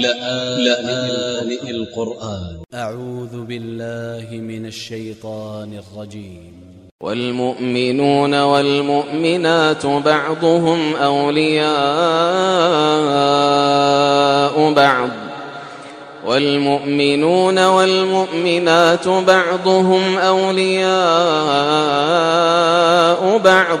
لآن القرآن. أ ع و ذ ب ا ل ل ه من ا ل ش ي ط ا ن ا ل ج ي م والمؤمنون والمؤمنات بعضهم أولياء بعض. والمؤمنون والمؤمنات بعضهم أولياء بعض.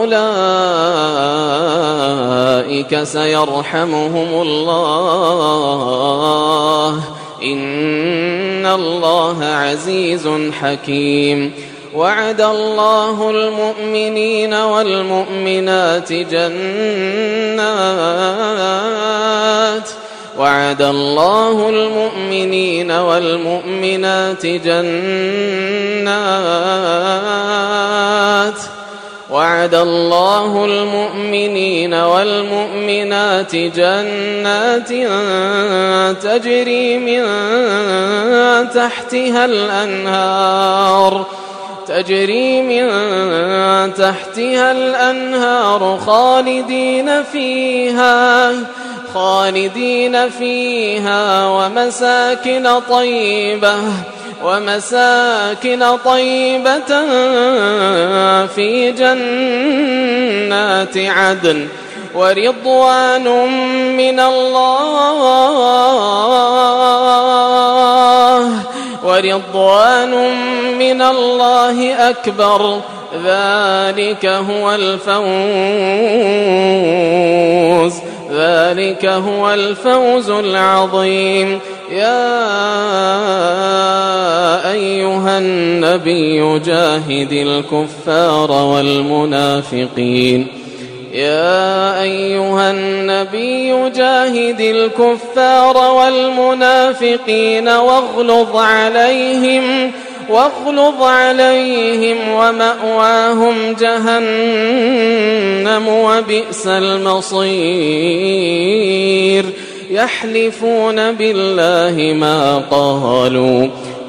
أولئك سيرحمهم الله. إن الله عزيز حكيم. وعد الله المؤمنين والمؤمنات جنات. وعد الله المؤمنين والمؤمنات جنات. وعد الله المؤمنين والمؤمنات جنات تجري من تحتها الأنهار تجري من تحتها الأنهار خالدين فيها خالدين فيها ومساكن طيبة ومساكن طيبة في جنات عدن ورضوان من الله ورضوان من الله أكبر. ذلك هو الفوز ذلك هو الفوز العظيم. يا النبي جاهد الكفار والمنافقين. يا أيها النبي جاهد الكفار والمنافقين واغلظ عليهم واغلظ عليهم ومأواهم جهنم وبئس المصير. يحلفون بالله ما قالوا.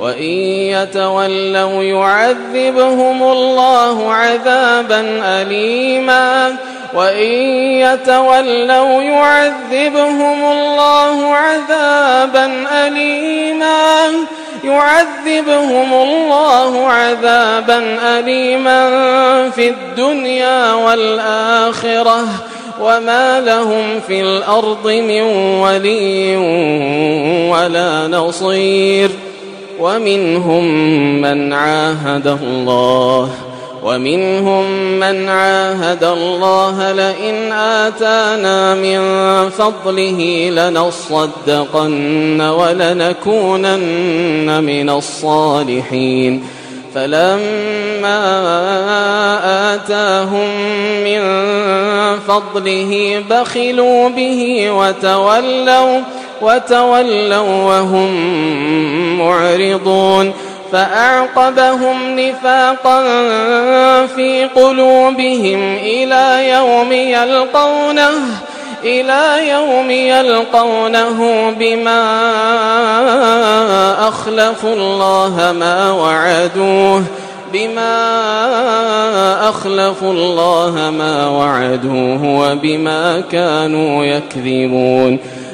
وإن يتولوا يعذبهم الله عذابا أليما. وإن يتولوا يعذبهم الله عذابا أليما. يعذبهم الله عذابا أليما في الدنيا والآخرة. وما لهم في الأرض من ولي ولا نصير. ومنهم من عاهد الله ومنهم من عاهد الله لئن آتانا من فضله لنصدقن ولنكونن من الصالحين. فلما آتاهم من فضله بخلوا به وتولوا وتولوا وهم معرضون فأعقبهم نفاقا في قلوبهم إلى يوم يلقونه إلى يوم يلقونه بما أخلفوا الله ما وعدوه بما أخلفوا الله ما وعدوه وبما كانوا يكذبون.